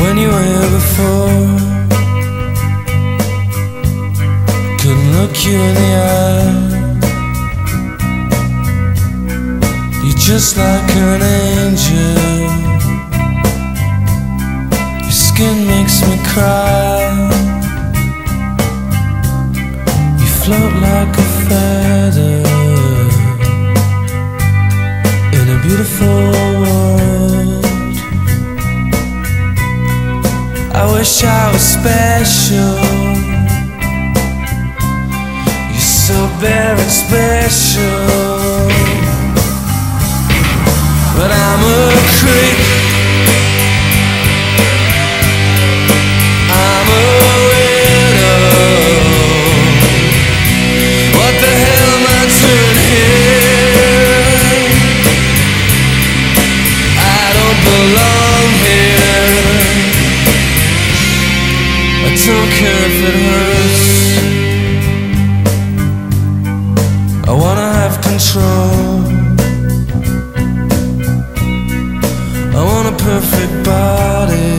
when you were here before. Couldn't look you in the eye. You're just like an angel. Your skin makes me cry. You float like wish I was special. You're so very special. Don't care if it hurts. I wanna have control. I want a perfect body.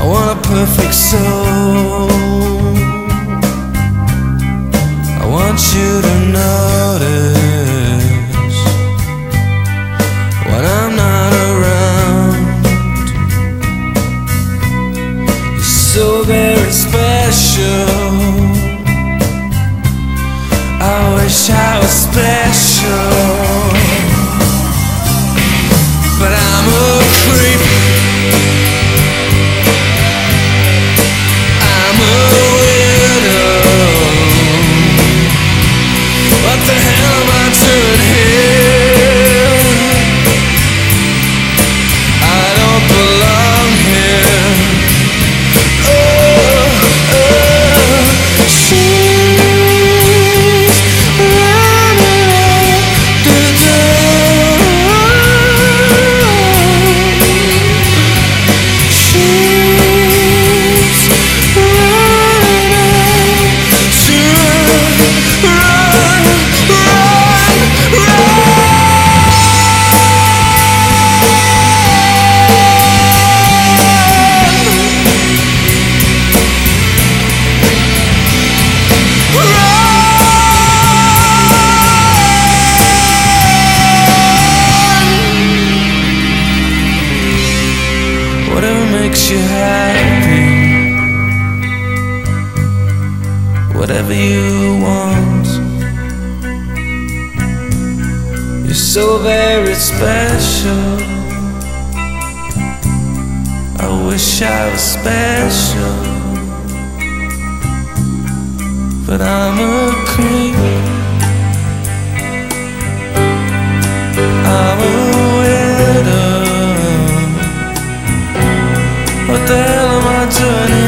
I want a perfect soul. I want you to notice so very special. I wish I was special. You happy, whatever you want. You're so very special. I wish I was special, but I'm a creep. turning